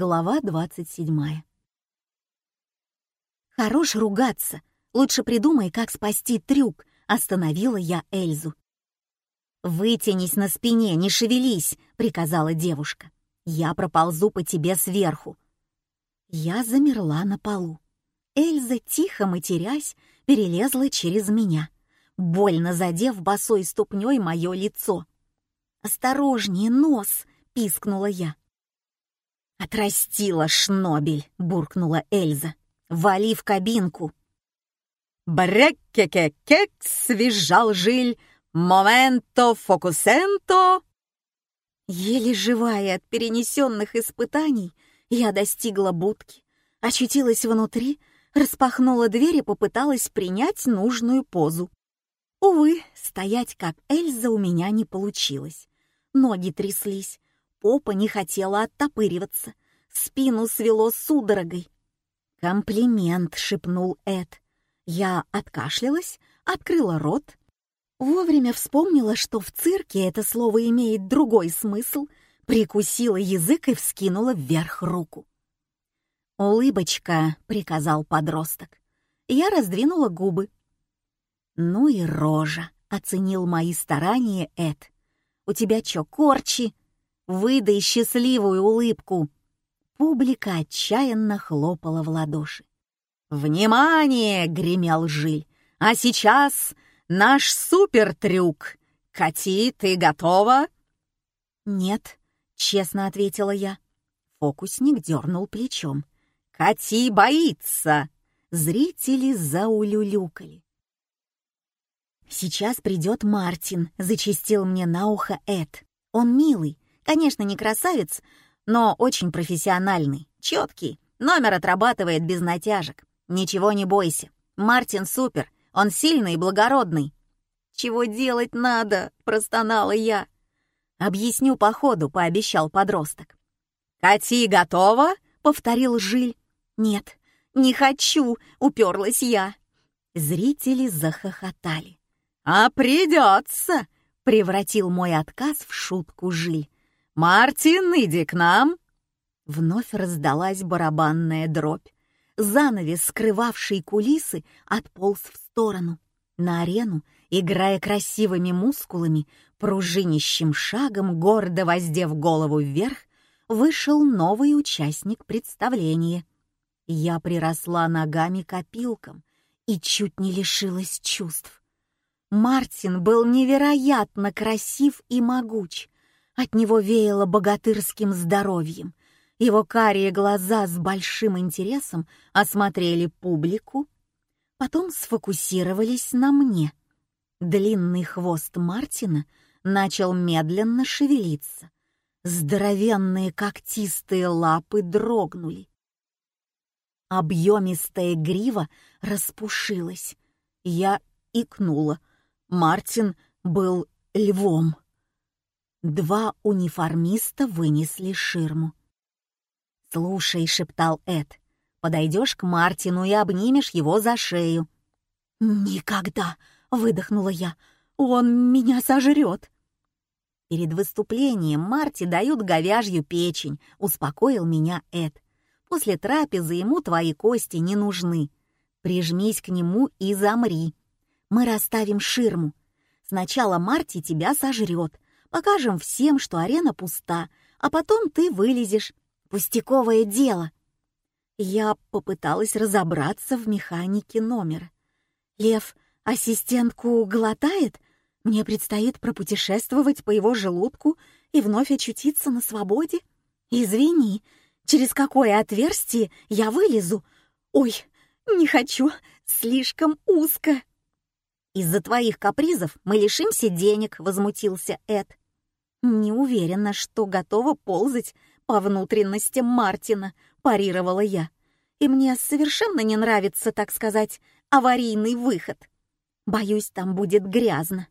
Глава 27. «Хорош ругаться. Лучше придумай, как спасти трюк», — остановила я Эльзу. «Вытянись на спине, не шевелись», — приказала девушка. «Я проползу по тебе сверху». Я замерла на полу. Эльза, тихо матерясь, перелезла через меня, больно задев босой ступней мое лицо. «Осторожнее, нос!» — пискнула я. «Отрастила шнобель!» — буркнула Эльза. «Вали в кабинку!» «Брекке-ке-кекс!» — визжал Жиль. «Моменто фокусенто!» Еле живая от перенесенных испытаний, я достигла будки, очутилась внутри, распахнула дверь и попыталась принять нужную позу. Увы, стоять как Эльза у меня не получилось. Ноги тряслись, попа не хотела оттопыриваться, спину свело судорогой. «Комплимент», — шепнул Эд. Я откашлялась, открыла рот. Вовремя вспомнила, что в цирке это слово имеет другой смысл, прикусила язык и вскинула вверх руку. «Улыбочка», — приказал подросток. Я раздвинула губы. «Ну и рожа», — оценил мои старания Эд. «У тебя чё, корчи? Выдай счастливую улыбку!» Публика отчаянно хлопала в ладоши. «Внимание!» — гремел Жиль. «А сейчас наш супертрюк! Кати, ты готова?» «Нет», — честно ответила я. Фокусник дернул плечом. «Кати боится!» Зрители заулюлюкали. «Сейчас придет Мартин», — зачистил мне на ухо Эд. «Он милый, конечно, не красавец, но очень профессиональный, четкий, номер отрабатывает без натяжек. Ничего не бойся, Мартин супер, он сильный и благородный». «Чего делать надо?» — простонала я. «Объясню по ходу», — пообещал подросток. «Кати готова?» — повторил Жиль. «Нет, не хочу», — уперлась я. Зрители захохотали. «А придется!» — превратил мой отказ в шутку Жиль. «Мартин, иди к нам!» Вновь раздалась барабанная дробь. Занавес, скрывавший кулисы, отполз в сторону. На арену, играя красивыми мускулами, пружинищим шагом, гордо воздев голову вверх, вышел новый участник представления. Я приросла ногами к опилкам и чуть не лишилась чувств. Мартин был невероятно красив и могуч. От него веяло богатырским здоровьем. Его карие глаза с большим интересом осмотрели публику, потом сфокусировались на мне. Длинный хвост Мартина начал медленно шевелиться. Здоровенные когтистые лапы дрогнули. Объемистая грива распушилась. Я икнула, Мартин был львом. Два униформиста вынесли ширму. «Слушай», — шептал Эд, — «подойдешь к Мартину и обнимешь его за шею». «Никогда!» — выдохнула я. «Он меня сожрет!» «Перед выступлением Марти дают говяжью печень», — успокоил меня Эд. «После трапезы ему твои кости не нужны. Прижмись к нему и замри. Мы расставим ширму. Сначала Марти тебя сожрет. Покажем всем, что арена пуста, а потом ты вылезешь. Пустяковое дело. Я попыталась разобраться в механике номера. Лев ассистентку глотает? Мне предстоит пропутешествовать по его желудку и вновь очутиться на свободе? Извини, через какое отверстие я вылезу? Ой, не хочу, слишком узко. «Из-за твоих капризов мы лишимся денег», — возмутился Эд. «Не уверена, что готова ползать по внутренностям Мартина», — парировала я. «И мне совершенно не нравится, так сказать, аварийный выход. Боюсь, там будет грязно.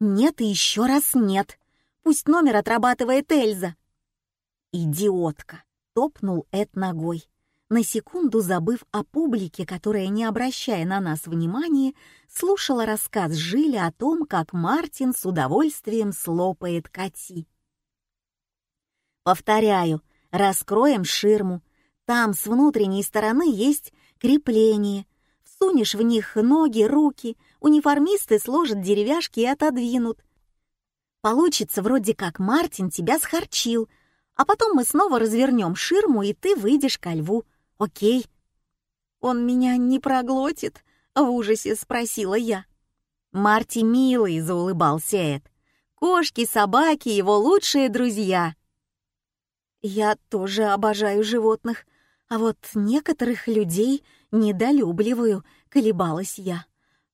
Нет и еще раз нет. Пусть номер отрабатывает Эльза». «Идиотка!» — топнул Эд ногой на секунду забыв о публике, которая, не обращая на нас внимания, слушала рассказ Жиля о том, как Мартин с удовольствием слопает коти. «Повторяю, Раскроем ширму. Там с внутренней стороны есть крепление. Всунешь в них ноги, руки, униформисты сложат деревяшки и отодвинут. Получится вроде как Мартин тебя схорчил, а потом мы снова развернем ширму, и ты выйдешь ко льву. Окей. Он меня не проглотит? В ужасе спросила я. Марти милый, заулыбался Эд. Кошки, собаки — его лучшие друзья. Я тоже обожаю животных, а вот некоторых людей недолюбливаю, колебалась я.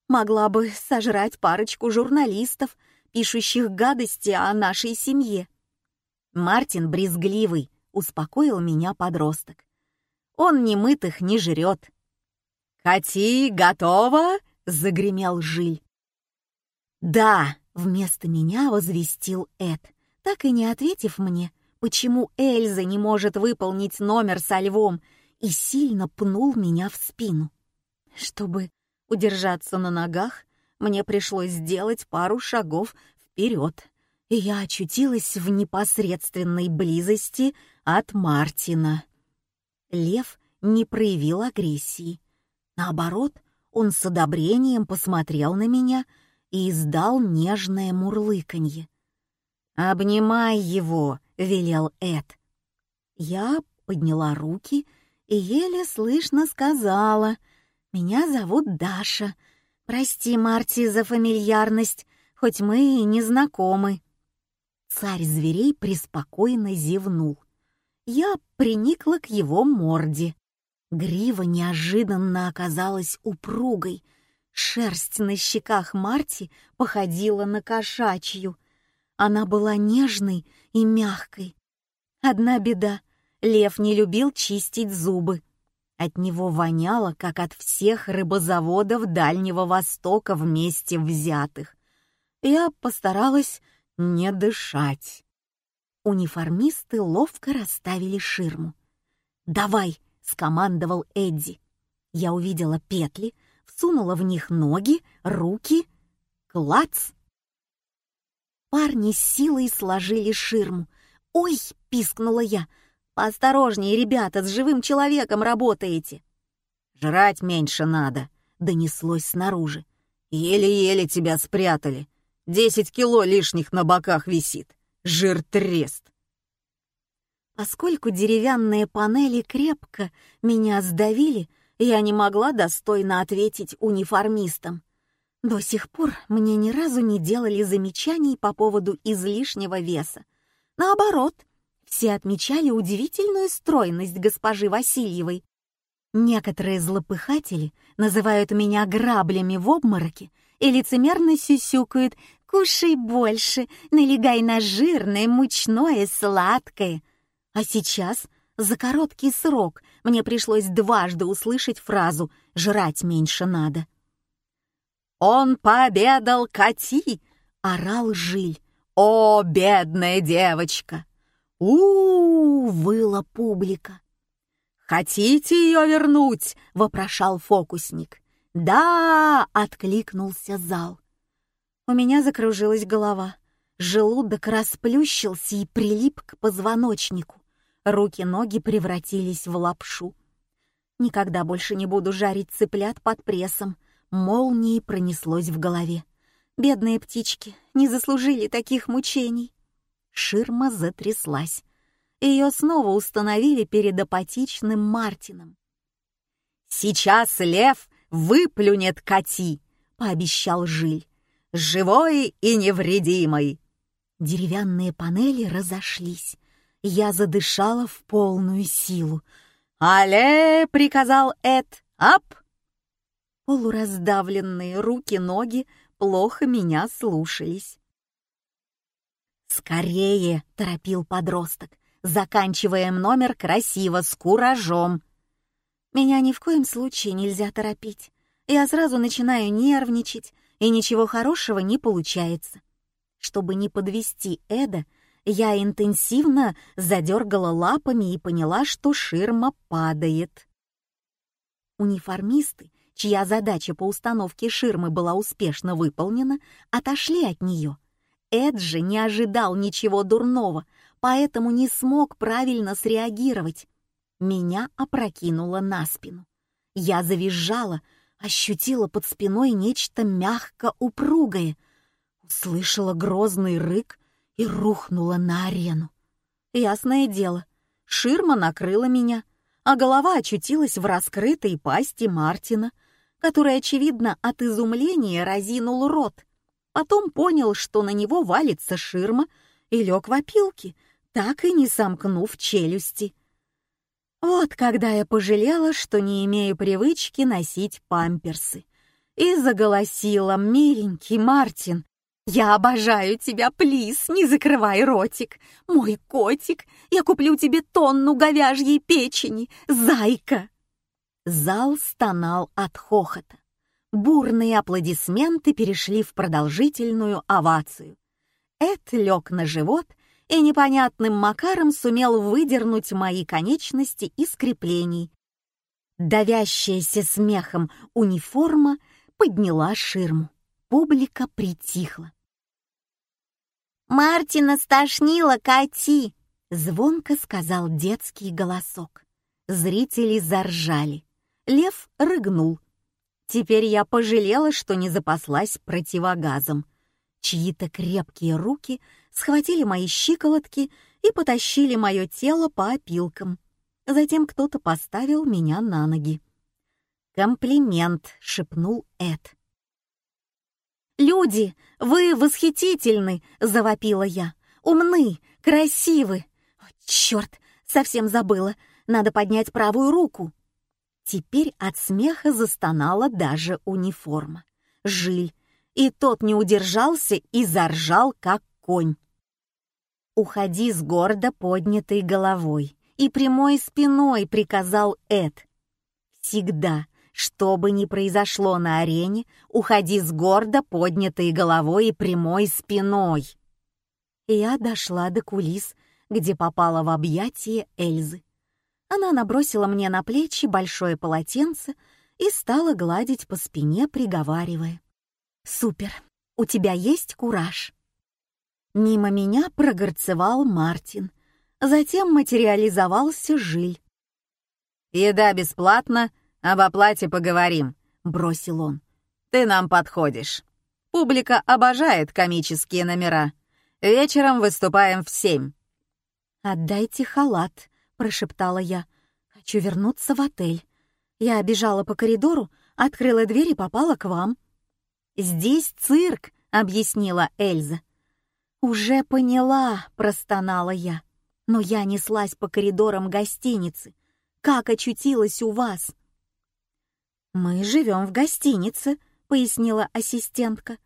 Могла бы сожрать парочку журналистов, пишущих гадости о нашей семье. Мартин брезгливый, успокоил меня подросток. Он ни мытых не жрет. «Кати, готова?» — загремел Жиль. «Да!» — вместо меня возвестил Эд, так и не ответив мне, почему Эльза не может выполнить номер со львом, и сильно пнул меня в спину. Чтобы удержаться на ногах, мне пришлось сделать пару шагов вперед, и я очутилась в непосредственной близости от Мартина. Лев не проявил агрессии. Наоборот, он с одобрением посмотрел на меня и издал нежное мурлыканье. «Обнимай его», — велел Эд. Я подняла руки и еле слышно сказала, «Меня зовут Даша. Прости, Марти, за фамильярность, хоть мы и не знакомы». Царь зверей преспокойно зевнул. Я приникла к его морде. Грива неожиданно оказалась упругой. Шерсть на щеках Марти походила на кошачью. Она была нежной и мягкой. Одна беда — лев не любил чистить зубы. От него воняло, как от всех рыбозаводов Дальнего Востока вместе взятых. Я постаралась не дышать. Униформисты ловко расставили ширму. «Давай!» — скомандовал Эдди. Я увидела петли, всунула в них ноги, руки. Клац! Парни с силой сложили ширму. «Ой!» — пискнула я. «Поосторожнее, ребята, с живым человеком работаете!» «Жрать меньше надо», — донеслось снаружи. «Еле-еле тебя спрятали. Десять кило лишних на боках висит. Жир-трест!» Поскольку деревянные панели крепко меня сдавили, я не могла достойно ответить униформистам. До сих пор мне ни разу не делали замечаний по поводу излишнего веса. Наоборот, все отмечали удивительную стройность госпожи Васильевой. Некоторые злопыхатели называют меня граблями в обмороке и лицемерно сюсюкают «Кушай больше, налегай на жирное, мучное, сладкое». А сейчас, за короткий срок, мне пришлось дважды услышать фразу «жрать меньше надо». «Он пообедал Кати!» — орал Жиль. «О, бедная девочка!» у, -у, -у выла публика. «Хотите ее вернуть?» — вопрошал фокусник. «Да!» — откликнулся зал. У меня закружилась голова. Желудок расплющился и прилип к позвоночнику. Руки-ноги превратились в лапшу. Никогда больше не буду жарить цыплят под прессом. Молнией пронеслось в голове. Бедные птички не заслужили таких мучений. Ширма затряслась. Ее снова установили перед апатичным Мартином. «Сейчас лев выплюнет коти», — пообещал Жиль. «Живой и невредимый». Деревянные панели разошлись я задышала в полную силу. «Але!» — приказал Эд. «Ап!» Полураздавленные руки-ноги плохо меня слушались. «Скорее!» — торопил подросток. «Заканчиваем номер красиво, с куражом!» Меня ни в коем случае нельзя торопить. Я сразу начинаю нервничать, и ничего хорошего не получается. Чтобы не подвести Эда, я интенсивно задергала лапами и поняла, что ширма падает. Униформисты, чья задача по установке ширмы была успешно выполнена, отошли от нее. Эд же не ожидал ничего дурного, поэтому не смог правильно среагировать. Меня опрокинуло на спину. Я завизжала, ощутила под спиной нечто мягко упругое, услышала грозный рык и рухнула на арену. Ясное дело, ширма накрыла меня, а голова очутилась в раскрытой пасти Мартина, который, очевидно, от изумления разинул рот. Потом понял, что на него валится ширма, и лег в опилки, так и не сомкнув челюсти. Вот когда я пожалела, что не имею привычки носить памперсы. И заголосила, миленький Мартин, «Я обожаю тебя, плиз, не закрывай ротик. Мой котик, я куплю тебе тонну говяжьей печени, зайка!» Зал стонал от хохота. Бурные аплодисменты перешли в продолжительную овацию. Эд лег на живот и непонятным макаром сумел выдернуть мои конечности из креплений. Давящаяся смехом униформа подняла ширму. Публика притихла. «Мартина стошнило, кати!» — звонко сказал детский голосок. Зрители заржали. Лев рыгнул. Теперь я пожалела, что не запаслась противогазом. Чьи-то крепкие руки схватили мои щиколотки и потащили мое тело по опилкам. Затем кто-то поставил меня на ноги. «Комплимент», — шепнул Эд. «Люди, вы восхитительны!» — завопила я. «Умны, красивы!» О, «Черт, совсем забыла! Надо поднять правую руку!» Теперь от смеха застонала даже униформа. Жиль, и тот не удержался и заржал, как конь. «Уходи с гордо поднятой головой и прямой спиной», — приказал Эд. «Всегда, что бы ни произошло на арене, уходи с гордо поднятой головой и прямой спиной. Я дошла до кулис, где попала в объятия Эльзы. Она набросила мне на плечи большое полотенце и стала гладить по спине, приговаривая. «Супер! У тебя есть кураж!» Мимо меня прогорцевал Мартин. Затем материализовался Жиль. «Еда бесплатна, «Об оплате поговорим», — бросил он. «Ты нам подходишь. Публика обожает комические номера. Вечером выступаем в семь». «Отдайте халат», — прошептала я. «Хочу вернуться в отель. Я бежала по коридору, открыла дверь и попала к вам». «Здесь цирк», — объяснила Эльза. «Уже поняла», — простонала я. «Но я неслась по коридорам гостиницы. Как очутилась у вас?» «Мы живем в гостинице», — пояснила ассистентка.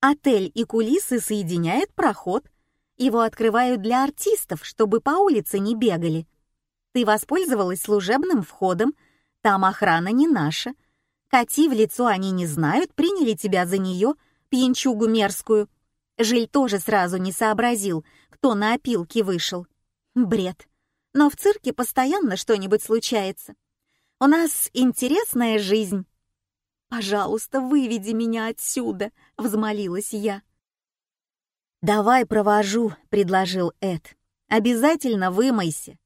«Отель и кулисы соединяет проход. Его открывают для артистов, чтобы по улице не бегали. Ты воспользовалась служебным входом, там охрана не наша. Кати в лицо они не знают, приняли тебя за нее, пьянчугу мерзкую. Жиль тоже сразу не сообразил, кто на опилке вышел. Бред. Но в цирке постоянно что-нибудь случается. У нас интересная жизнь. Пожалуйста, выведи меня отсюда, взмолилась я. Давай провожу, предложил Эд. Обязательно вымойся.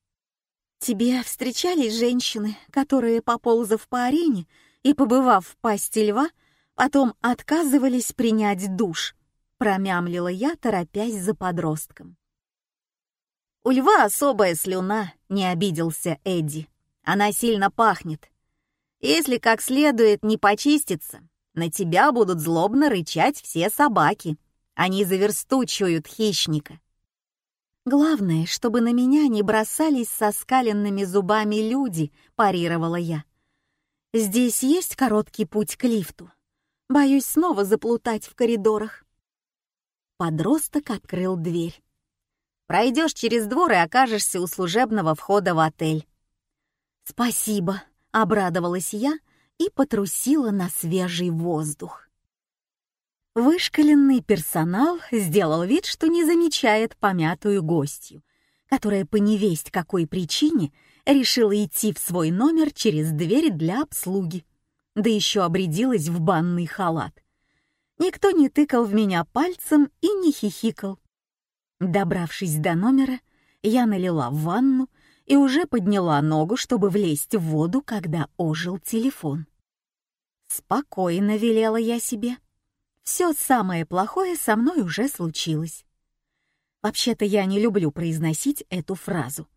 Тебе встречались женщины, которые, поползав по арене и побывав в пасти льва, потом отказывались принять душ, промямлила я, торопясь за подростком. У льва особая слюна, не обиделся Эдди. Она сильно пахнет. Если как следует не почиститься, на тебя будут злобно рычать все собаки. Они заверстучивают хищника. Главное, чтобы на меня не бросались со скаленными зубами люди, парировала я. Здесь есть короткий путь к лифту. Боюсь снова заплутать в коридорах. Подросток открыл дверь. Пройдешь через двор и окажешься у служебного входа в отель. «Спасибо», — обрадовалась я и потрусила на свежий воздух. Вышкаленный персонал сделал вид, что не замечает помятую гостью, которая по невесть какой причине решила идти в свой номер через дверь для обслуги, да еще обрядилась в банный халат. Никто не тыкал в меня пальцем и не хихикал. Добравшись до номера, Я налила в ванну и уже подняла ногу, чтобы влезть в воду, когда ожил телефон. Спокойно велела я себе. Все самое плохое со мной уже случилось. Вообще-то я не люблю произносить эту фразу.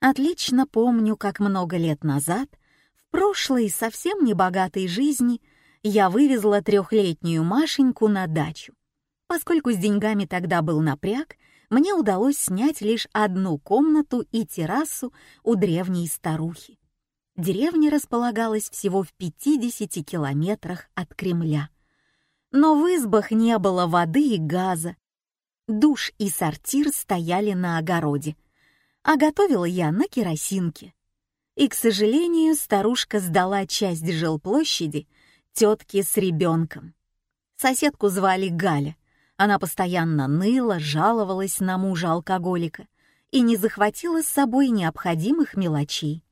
Отлично помню, как много лет назад, в прошлой совсем небогатой жизни, я вывезла трехлетнюю Машеньку на дачу. Поскольку с деньгами тогда был напряг, мне удалось снять лишь одну комнату и террасу у древней старухи. Деревня располагалась всего в 50 километрах от Кремля. Но в избах не было воды и газа. Душ и сортир стояли на огороде, а готовила я на керосинке. И, к сожалению, старушка сдала часть жилплощади тетке с ребенком. Соседку звали Галя — она постоянно ныла, жаловалась на мужа-алкоголика и не захватила с собой необходимых мелочей.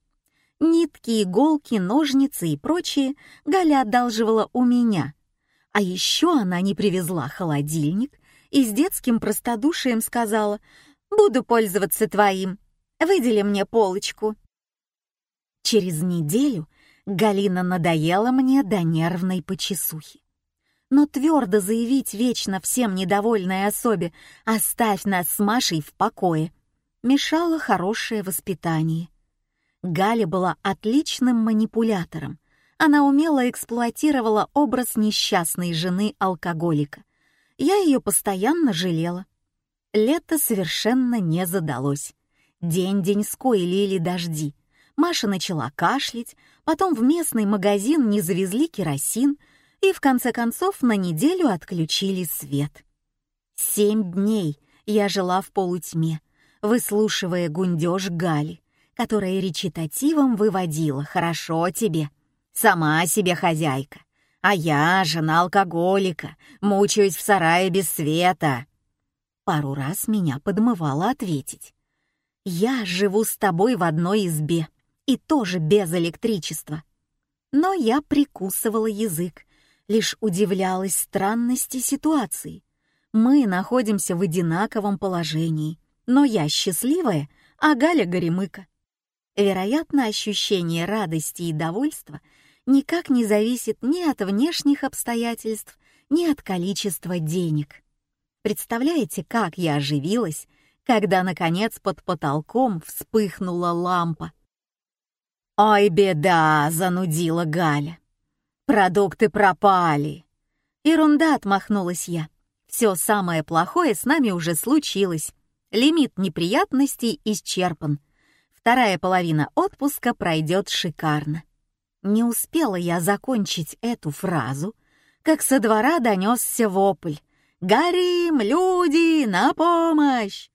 Нитки, иголки, ножницы и прочее Галя одалживала у меня. А еще она не привезла холодильник и с детским простодушием сказала «Буду пользоваться твоим, выдели мне полочку». Через неделю Галина надоела мне до нервной почесухи но твердо заявить вечно всем недовольной особе «оставь нас с Машей в покое» мешало хорошее воспитание. Галя была отличным манипулятором. Она умело эксплуатировала образ несчастной жены-алкоголика. Я ее постоянно жалела. Лето совершенно не задалось. День-деньской лили дожди. Маша начала кашлять, потом в местный магазин не завезли керосин — и в конце концов на неделю отключили свет. Семь дней я жила в полутьме, выслушивая гундеж Гали, которая речитативом выводила «Хорошо тебе, сама себе хозяйка, а я, жена алкоголика, мучаюсь в сарае без света». Пару раз меня подмывало ответить. «Я живу с тобой в одной избе, и тоже без электричества». Но я прикусывала язык, лишь удивлялась странности ситуации. Мы находимся в одинаковом положении, но я счастливая, а Галя горемыка. Вероятно, ощущение радости и довольства никак не зависит ни от внешних обстоятельств, ни от количества денег. Представляете, как я оживилась, когда, наконец, под потолком вспыхнула лампа. «Ой, беда!» — занудила Галя. Продукты пропали. Ерунда, отмахнулась я. Все самое плохое с нами уже случилось. Лимит неприятностей исчерпан. Вторая половина отпуска пройдет шикарно. Не успела я закончить эту фразу, как со двора донесся вопль. «Горим, люди, на помощь!»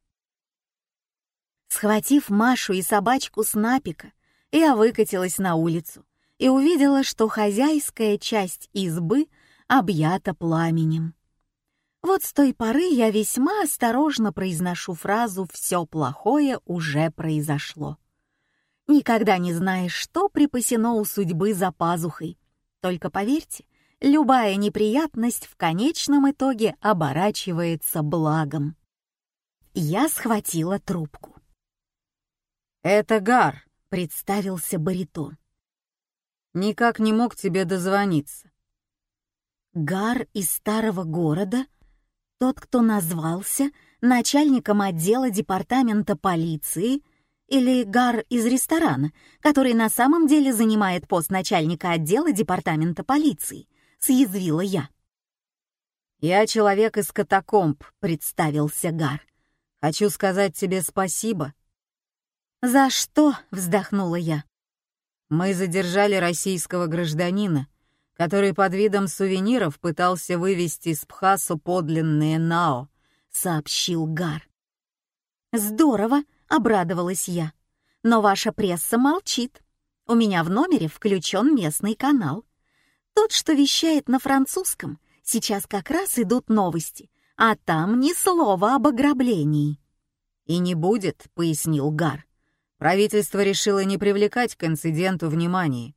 Схватив Машу и собачку с напика, я выкатилась на улицу и увидела, что хозяйская часть избы объята пламенем. Вот с той поры я весьма осторожно произношу фразу «все плохое уже произошло». Никогда не знаешь, что припасено у судьбы за пазухой. Только поверьте, любая неприятность в конечном итоге оборачивается благом. Я схватила трубку. «Это Гар», — представился баритон. Никак не мог тебе дозвониться. Гар из старого города? Тот, кто назвался начальником отдела департамента полиции? Или Гар из ресторана, который на самом деле занимает пост начальника отдела департамента полиции? Съязвила я. «Я человек из катакомб», — представился Гар. «Хочу сказать тебе спасибо». «За что?» — вздохнула я. Мы задержали российского гражданина, который под видом сувениров пытался вывести с Пхасу подлинные Нао, сообщил Гар. Здорово, обрадовалась я. Но ваша пресса молчит. У меня в номере включен местный канал. Тот, что вещает на французском, сейчас как раз идут новости, а там ни слова об ограблении. «И не будет», — пояснил Гар. Правительство решило не привлекать к инциденту внимания.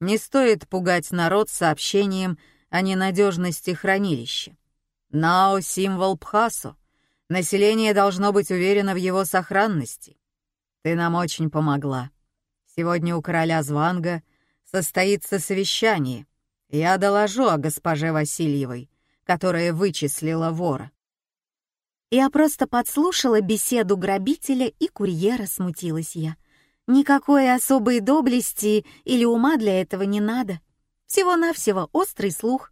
Не стоит пугать народ сообщением о ненадежности хранилища. Нао — символ Пхасо. Население должно быть уверено в его сохранности. Ты нам очень помогла. Сегодня у короля Званга состоится совещание. Я доложу о госпоже Васильевой, которая вычислила вора. Я просто подслушала беседу грабителя и курьера, смутилась я. Никакой особой доблести или ума для этого не надо. Всего-навсего острый слух.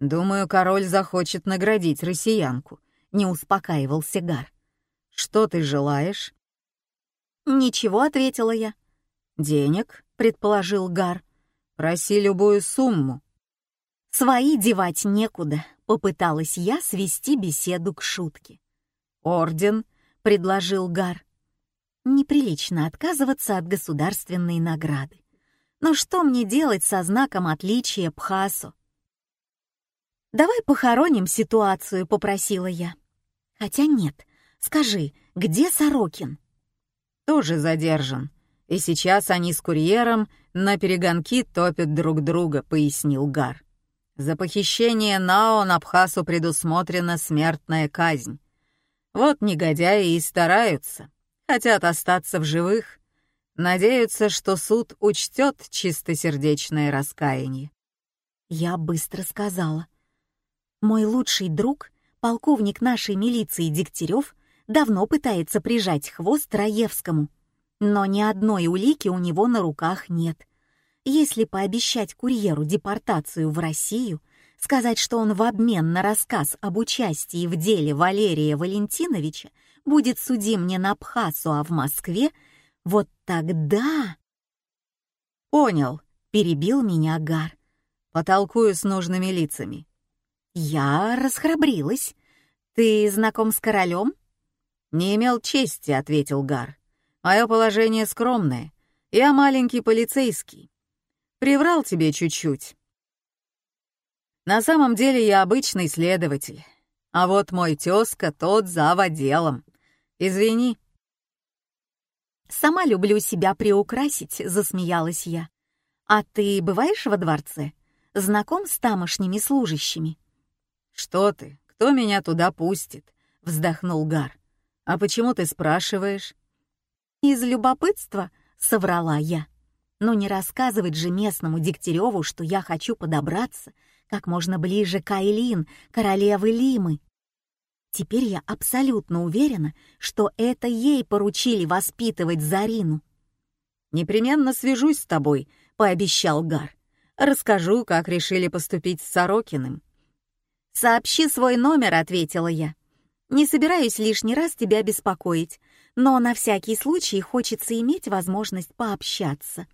«Думаю, король захочет наградить россиянку», — не успокаивался Гар. «Что ты желаешь?» «Ничего», — ответила я. «Денег», — предположил Гар. «Проси любую сумму». «Свои девать некуда», — попыталась я свести беседу к шутке. «Орден», — предложил Гар. Неприлично отказываться от государственной награды. Но что мне делать со знаком отличия Пхасу? «Давай похороним ситуацию», — попросила я. «Хотя нет, скажи, где Сорокин?» «Тоже задержан. И сейчас они с курьером на перегонки топят друг друга», — пояснил Гар. «За похищение Нао на Пхасу предусмотрена смертная казнь. Вот негодяи и стараются, хотят остаться в живых, надеются, что суд учтет чистосердечное раскаяние». Я быстро сказала. Мой лучший друг, полковник нашей милиции Дегтярев, давно пытается прижать хвост Раевскому, но ни одной улики у него на руках нет. Если пообещать курьеру депортацию в Россию, сказать, что он в обмен на рассказ об участии в деле Валерия Валентиновича будет судим не на Абхазу, а в Москве, вот тогда... «Понял», — перебил меня Гар. «Потолкую с нужными лицами. Я расхрабрилась. Ты знаком с королем? Не имел чести, ответил Гар. Мое положение скромное. Я маленький полицейский. Приврал тебе чуть-чуть. На самом деле я обычный следователь. А вот мой тезка тот за отделом. Извини. Сама люблю себя приукрасить, засмеялась я. А ты бываешь во дворце? Знаком с тамошними служащими? «Что ты? Кто меня туда пустит?» — вздохнул Гар. «А почему ты спрашиваешь?» «Из любопытства», — соврала я. «Но не рассказывать же местному Дегтяреву, что я хочу подобраться как можно ближе к Айлин, королевы Лимы. Теперь я абсолютно уверена, что это ей поручили воспитывать Зарину». «Непременно свяжусь с тобой», — пообещал Гар. «Расскажу, как решили поступить с Сорокиным. «Сообщи свой номер», — ответила я. «Не собираюсь лишний раз тебя беспокоить, но на всякий случай хочется иметь возможность пообщаться».